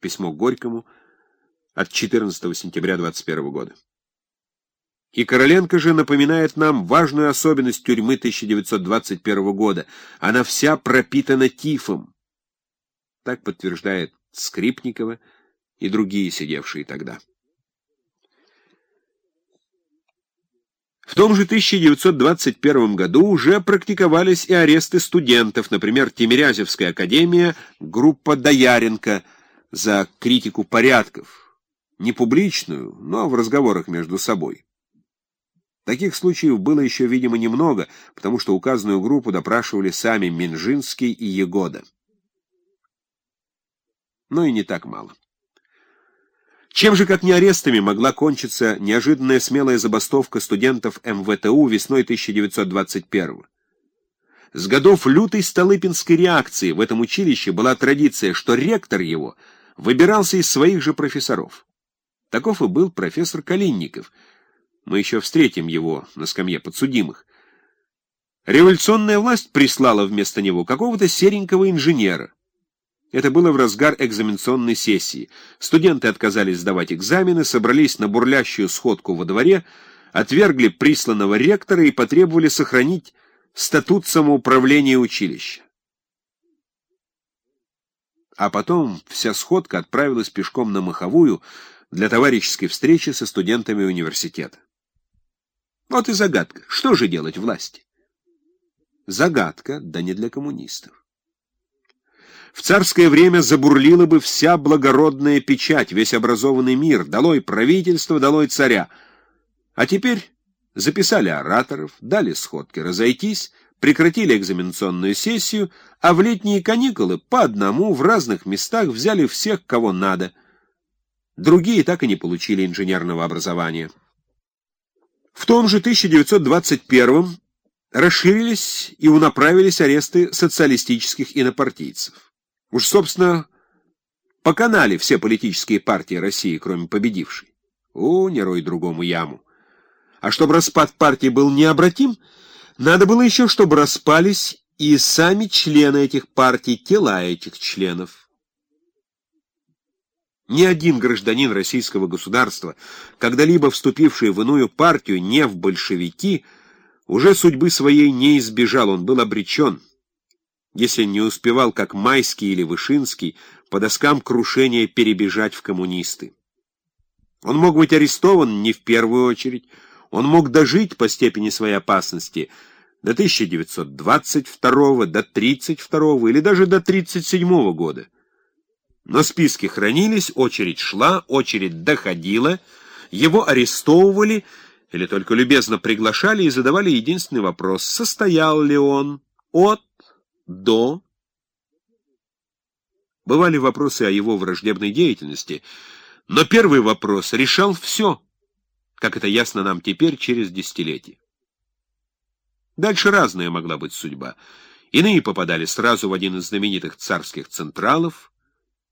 Письмо Горькому от 14 сентября 21 года. И Короленко же напоминает нам важную особенность тюрьмы 1921 года. Она вся пропитана тифом. Так подтверждает Скрипникова и другие сидевшие тогда. В том же 1921 году уже практиковались и аресты студентов, например, Тимирязевская академия, группа Дояренко за критику порядков, не публичную, но в разговорах между собой. Таких случаев было еще, видимо, немного, потому что указанную группу допрашивали сами Минжинский и Егода. Но и не так мало. Чем же, как не арестами, могла кончиться неожиданная смелая забастовка студентов МВТУ весной 1921 -го? С годов лютой Столыпинской реакции в этом училище была традиция, что ректор его выбирался из своих же профессоров. Таков и был профессор Калинников. Мы еще встретим его на скамье подсудимых. Революционная власть прислала вместо него какого-то серенького инженера. Это было в разгар экзаменационной сессии. Студенты отказались сдавать экзамены, собрались на бурлящую сходку во дворе, отвергли присланного ректора и потребовали сохранить статут самоуправления училища. А потом вся сходка отправилась пешком на Маховую для товарищеской встречи со студентами университета. Вот и загадка. Что же делать власти? Загадка, да не для коммунистов. В царское время забурлила бы вся благородная печать, весь образованный мир, долой правительство, долой царя. А теперь записали ораторов, дали сходки разойтись, прекратили экзаменационную сессию, а в летние каникулы по одному в разных местах взяли всех, кого надо. Другие так и не получили инженерного образования. В том же 1921 расширились и унаправились аресты социалистических инопартийцев. Уж, собственно, поканали все политические партии России, кроме победившей. О, не рой другому яму. А чтобы распад партии был необратим, надо было еще, чтобы распались и сами члены этих партий, тела этих членов. Ни один гражданин российского государства, когда-либо вступивший в иную партию, не в большевики, уже судьбы своей не избежал, он был обречен если не успевал, как Майский или Вышинский, по доскам крушения перебежать в коммунисты. Он мог быть арестован не в первую очередь, он мог дожить по степени своей опасности до 1922, до 32 или даже до 37 года. Но списки хранились, очередь шла, очередь доходила, его арестовывали или только любезно приглашали и задавали единственный вопрос, состоял ли он от до. Бывали вопросы о его враждебной деятельности, но первый вопрос решал все, как это ясно нам теперь через десятилетия. Дальше разная могла быть судьба. Иные попадали сразу в один из знаменитых царских централов.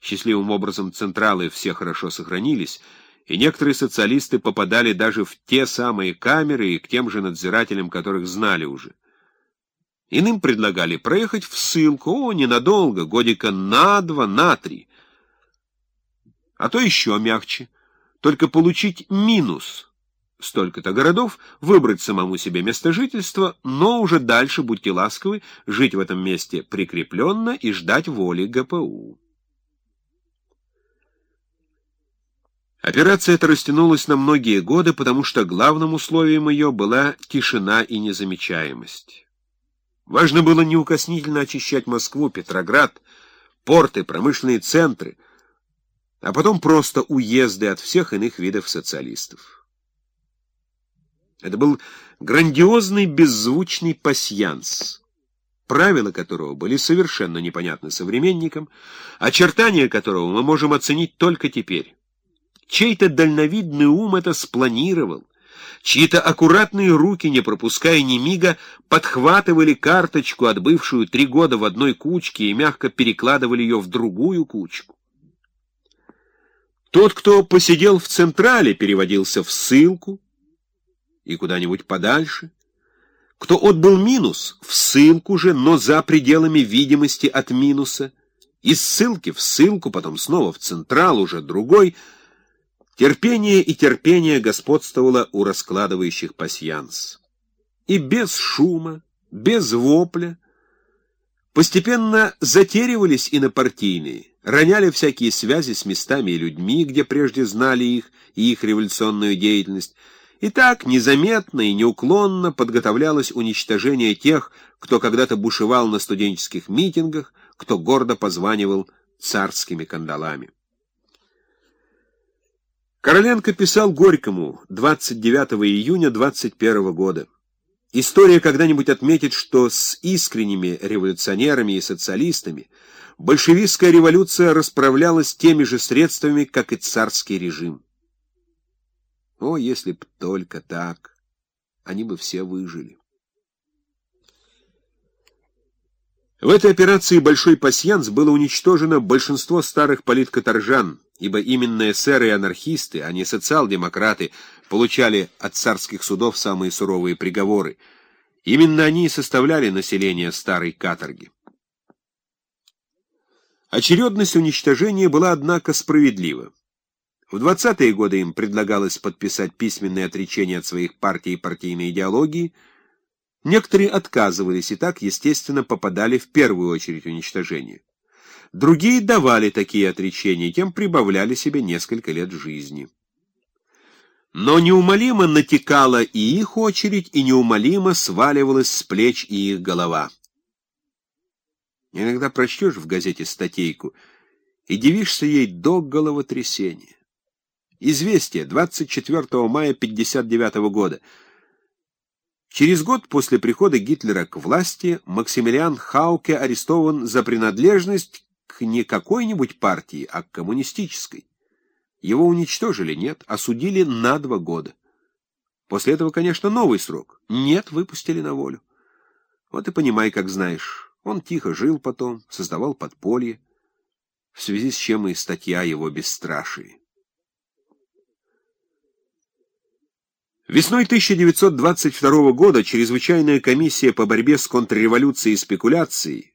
Счастливым образом централы все хорошо сохранились, и некоторые социалисты попадали даже в те самые камеры и к тем же надзирателям, которых знали уже. Иным предлагали проехать в ссылку, о, ненадолго, годика на два, на три. А то еще мягче, только получить минус столько-то городов, выбрать самому себе место жительства, но уже дальше, будьте ласковы, жить в этом месте прикрепленно и ждать воли ГПУ. Операция эта растянулась на многие годы, потому что главным условием ее была тишина и незамечаемость. Важно было неукоснительно очищать Москву, Петроград, порты, промышленные центры, а потом просто уезды от всех иных видов социалистов. Это был грандиозный беззвучный пасьянс, правила которого были совершенно непонятны современникам, очертания которого мы можем оценить только теперь. Чей-то дальновидный ум это спланировал, Чьи-то аккуратные руки, не пропуская ни мига, подхватывали карточку, отбывшую три года в одной кучке, и мягко перекладывали ее в другую кучку. Тот, кто посидел в Централе, переводился в ссылку и куда-нибудь подальше. Кто отбыл минус, в ссылку же, но за пределами видимости от минуса, Из ссылки в ссылку, потом снова в Централ, уже другой. Терпение и терпение господствовало у раскладывающих пасьянс. И без шума, без вопля, постепенно затеривались инопартийные, роняли всякие связи с местами и людьми, где прежде знали их и их революционную деятельность, и так незаметно и неуклонно подготовлялось уничтожение тех, кто когда-то бушевал на студенческих митингах, кто гордо позванивал царскими кандалами. Короленко писал Горькому 29 июня 21 года. История когда-нибудь отметит, что с искренними революционерами и социалистами большевистская революция расправлялась теми же средствами, как и царский режим. О, если б только так! Они бы все выжили. В этой операции «Большой пасьянс» было уничтожено большинство старых политкоторжан, ибо именно эсеры и анархисты, а не социал-демократы, получали от царских судов самые суровые приговоры. Именно они и составляли население старой каторги. Очередность уничтожения была, однако, справедлива. В 20-е годы им предлагалось подписать письменное отречение от своих партий и партийной идеологии. Некоторые отказывались и так, естественно, попадали в первую очередь уничтожение. Другие давали такие отречения, тем прибавляли себе несколько лет жизни. Но неумолимо натекала и их очередь, и неумолимо сваливалась с плеч и их голова. Иногда прочтешь в газете статейку и дивишься ей до головотрясения. Известие 24 мая 59 года. Через год после прихода Гитлера к власти Максимилиан Хауке арестован за принадлежность к не какой-нибудь партии, а к коммунистической. Его уничтожили, нет, осудили на два года. После этого, конечно, новый срок. Нет, выпустили на волю. Вот и понимай, как знаешь. Он тихо жил потом, создавал подполье, в связи с чем и статья его бесстрашие. Весной 1922 года чрезвычайная комиссия по борьбе с контрреволюцией и спекуляцией,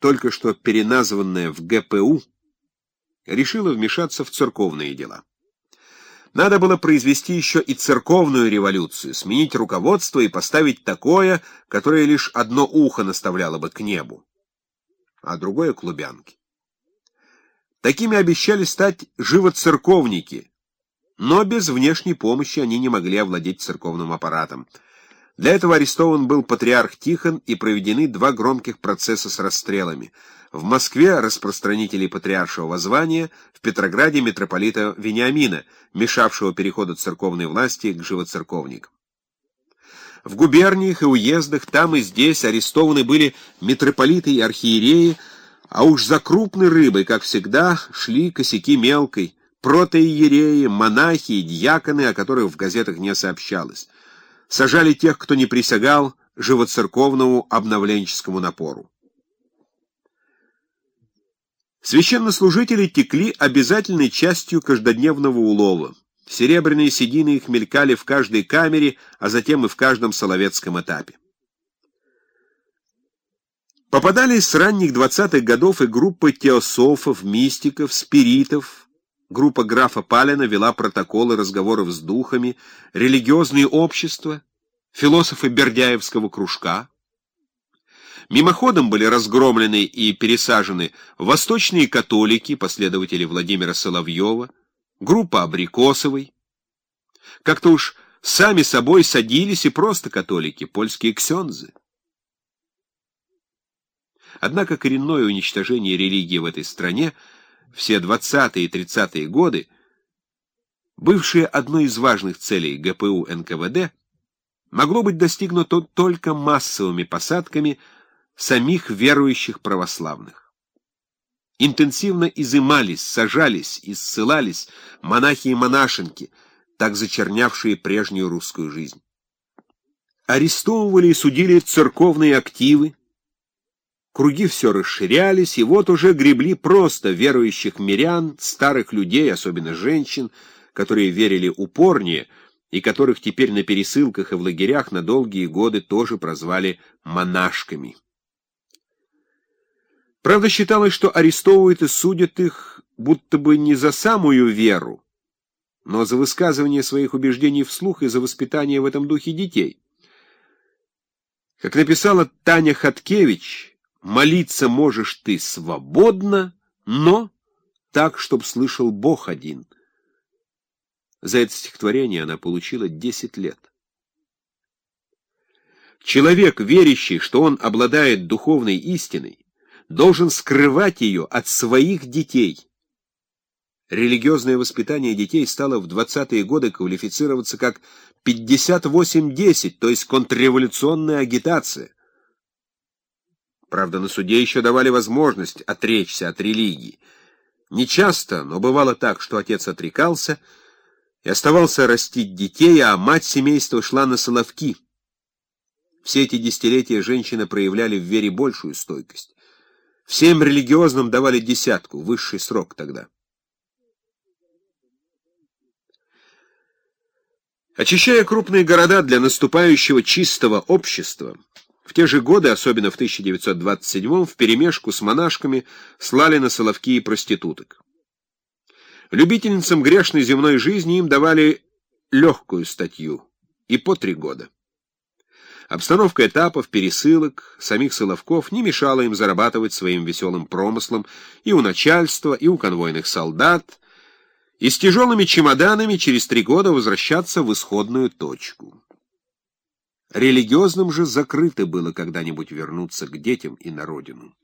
только что переназванная в ГПУ, решила вмешаться в церковные дела. Надо было произвести еще и церковную революцию, сменить руководство и поставить такое, которое лишь одно ухо наставляло бы к небу, а другое — к Лубянке. Такими обещали стать живоцерковники — но без внешней помощи они не могли овладеть церковным аппаратом. Для этого арестован был патриарх Тихон и проведены два громких процесса с расстрелами. В Москве распространителей патриаршего звания, в Петрограде митрополита Вениамина, мешавшего переходу церковной власти к живоцерковникам. В губерниях и уездах там и здесь арестованы были митрополиты и архиереи, а уж за крупной рыбой, как всегда, шли косяки мелкой, протоиереи, монахи и дьяконы, о которых в газетах не сообщалось. Сажали тех, кто не присягал живоцерковному обновленческому напору. Священнослужители текли обязательной частью каждодневного улова. Серебряные седины их мелькали в каждой камере, а затем и в каждом соловецком этапе. Попадались с ранних двадцатых годов и группы теософов, мистиков, спиритов, Группа графа Палина вела протоколы разговоров с духами, религиозные общества, философы Бердяевского кружка. Мимоходом были разгромлены и пересажены восточные католики, последователи Владимира Соловьева, группа Абрикосовой. Как-то уж сами собой садились и просто католики, польские ксензы. Однако коренное уничтожение религии в этой стране – все 20-е и 30-е годы, бывшие одной из важных целей ГПУ НКВД, могло быть достигнуто только массовыми посадками самих верующих православных. Интенсивно изымались, сажались и ссылались монахи и монашенки, так зачернявшие прежнюю русскую жизнь. Арестовывали и судили церковные активы, Круги все расширялись, и вот уже гребли просто верующих мирян, старых людей, особенно женщин, которые верили упорнее, и которых теперь на пересылках и в лагерях на долгие годы тоже прозвали монашками. Правда, считалось, что арестовывают и судят их будто бы не за самую веру, но за высказывание своих убеждений вслух и за воспитание в этом духе детей. Как написала Таня Хаткевич, молиться можешь ты свободно, но так, чтоб слышал Бог один. За это стихотворение она получила 10 лет. Человек, верящий, что он обладает духовной истиной, должен скрывать ее от своих детей. Религиозное воспитание детей стало в 20-е годы квалифицироваться как 58-10, то есть контрреволюционная агитация. Правда, на суде еще давали возможность отречься от религии. Не часто, но бывало так, что отец отрекался и оставался растить детей, а мать семейства шла на соловки. Все эти десятилетия женщины проявляли в вере большую стойкость. Всем религиозным давали десятку, высший срок тогда. Очищая крупные города для наступающего чистого общества, в те же годы, особенно в 1927-м, вперемешку с монашками слали на соловки и проституток. Любительницам грешной земной жизни им давали легкую статью и по три года. Обстановка этапов, пересылок, самих Соловков не мешала им зарабатывать своим веселым промыслом и у начальства, и у конвойных солдат, и с тяжелыми чемоданами через три года возвращаться в исходную точку. Религиозным же закрыто было когда-нибудь вернуться к детям и на родину.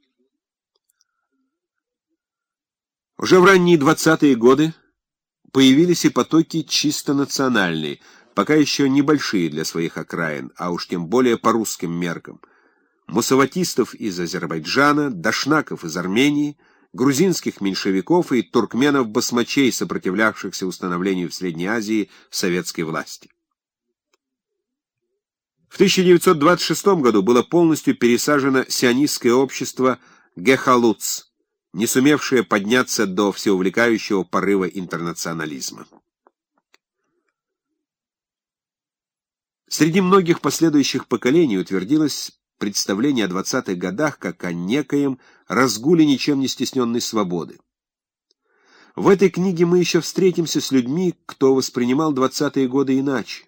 Уже в ранние двадцатые годы появились и потоки чисто национальные, пока еще небольшие для своих окраин, а уж тем более по русским меркам. Мусаватистов из Азербайджана, дашнаков из Армении — грузинских меньшевиков и туркменов-басмачей, сопротивлявшихся установлению в Средней Азии советской власти. В 1926 году было полностью пересажено сионистское общество Гехалуц, не сумевшее подняться до всеувлекающего порыва интернационализма. Среди многих последующих поколений утвердилось представление о двадцатых годах как о некоем разгуле ничем не стесненной свободы. В этой книге мы еще встретимся с людьми, кто воспринимал двадцатые годы иначе.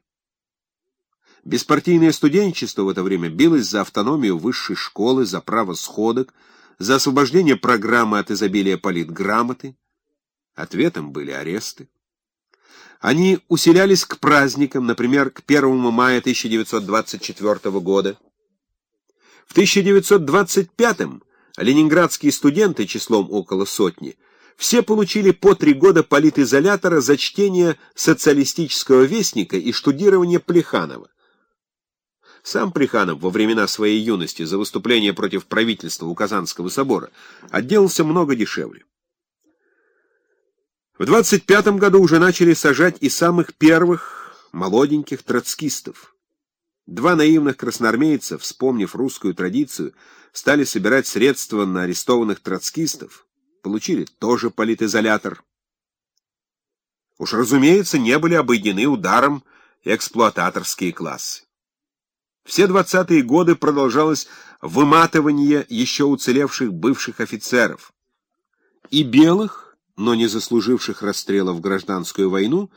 Беспартийное студенчество в это время билось за автономию высшей школы, за право сходок, за освобождение программы от изобилия политграмоты. Ответом были аресты. Они усилялись к праздникам, например, к 1 мая 1924 года. В 1925-м ленинградские студенты числом около сотни все получили по три года политизолятора за чтение социалистического вестника и штудирование Плеханова. Сам Плеханов во времена своей юности за выступление против правительства у Казанского собора отделался много дешевле. В 25 году уже начали сажать и самых первых молоденьких троцкистов. Два наивных красноармейца, вспомнив русскую традицию, стали собирать средства на арестованных троцкистов, получили тоже политизолятор. Уж, разумеется, не были обойдены ударом эксплуататорские классы. Все двадцатые годы продолжалось выматывание еще уцелевших бывших офицеров. И белых, но не заслуживших расстрела в гражданскую войну,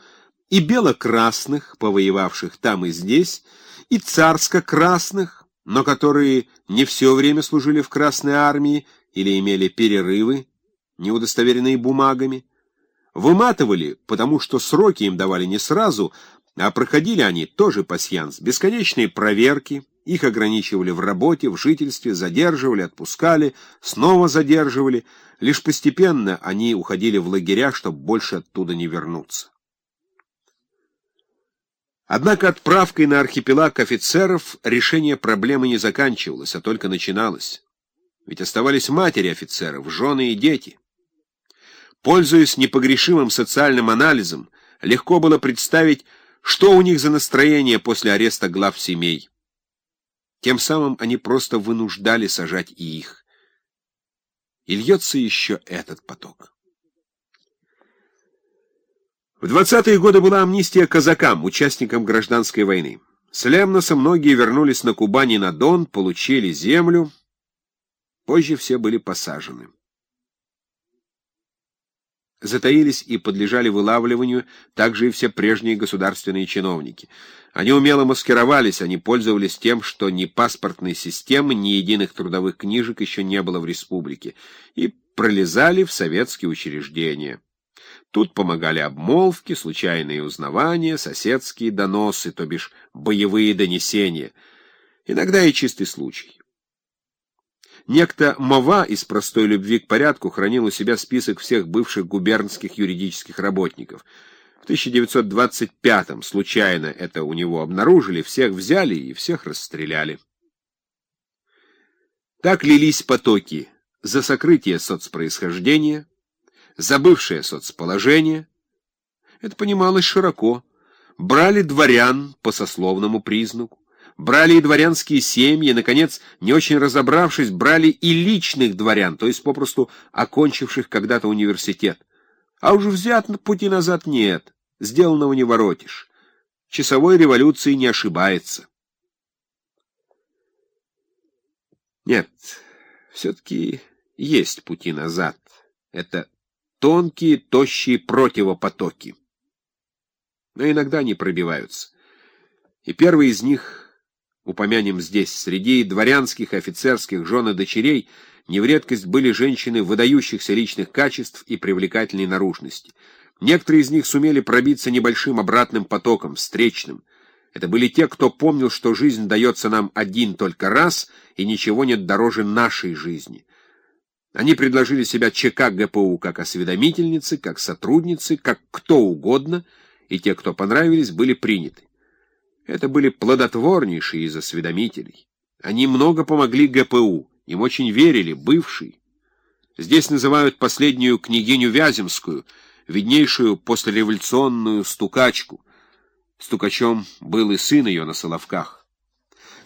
и бело-красных, повоевавших там и здесь, и царско-красных, но которые не все время служили в Красной армии или имели перерывы, не удостоверенные бумагами, выматывали, потому что сроки им давали не сразу, а проходили они тоже пасьянс, бесконечные проверки, их ограничивали в работе, в жительстве, задерживали, отпускали, снова задерживали, лишь постепенно они уходили в лагеря, чтобы больше оттуда не вернуться. Однако отправкой на архипелаг офицеров решение проблемы не заканчивалось, а только начиналось. Ведь оставались матери офицеров, жены и дети. Пользуясь непогрешимым социальным анализом, легко было представить, что у них за настроение после ареста глав семей. Тем самым они просто вынуждали сажать и их. И льется еще этот поток. В 20-е годы была амнистия казакам, участникам гражданской войны. С Лемноса многие вернулись на Кубани на Дон, получили землю Позже все были посажены. Затаились и подлежали вылавливанию также и все прежние государственные чиновники. Они умело маскировались, они пользовались тем, что ни паспортной системы, ни единых трудовых книжек еще не было в республике, и пролезали в советские учреждения. Тут помогали обмолвки, случайные узнавания, соседские доносы, то бишь боевые донесения, иногда и чистый случай. Некто Мова из простой любви к порядку хранил у себя список всех бывших губернских юридических работников. В 1925-м случайно это у него обнаружили, всех взяли и всех расстреляли. Так лились потоки за сокрытие соцпроисхождения, за бывшее соцположение. Это понималось широко. Брали дворян по сословному признаку брали и дворянские семьи, и, наконец, не очень разобравшись, брали и личных дворян, то есть попросту окончивших когда-то университет. А уже взят на пути назад нет, сделанного не воротишь. Часовой революции не ошибается. Нет, все-таки есть пути назад. Это тонкие, тощие противопотоки. Но иногда они пробиваются. И первый из них упомянем здесь, среди дворянских офицерских жен и дочерей не в редкость были женщины выдающихся личных качеств и привлекательной наружности. Некоторые из них сумели пробиться небольшим обратным потоком, встречным. Это были те, кто помнил, что жизнь дается нам один только раз, и ничего нет дороже нашей жизни. Они предложили себя ЧК ГПУ как осведомительницы, как сотрудницы, как кто угодно, и те, кто понравились, были приняты. Это были плодотворнейшие из осведомителей. Они много помогли ГПУ, им очень верили, бывшие. Здесь называют последнюю княгиню Вяземскую, виднейшую послереволюционную стукачку. Стукачом был и сын ее на Соловках.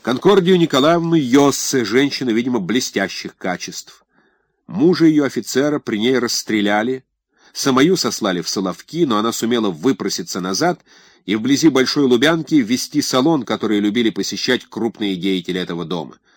Конкордию Николаевну Йоссе, женщина, видимо, блестящих качеств. Мужа ее офицера при ней расстреляли, самую сослали в Соловки, но она сумела выпроситься назад — и вблизи Большой Лубянки ввести салон, который любили посещать крупные деятели этого дома —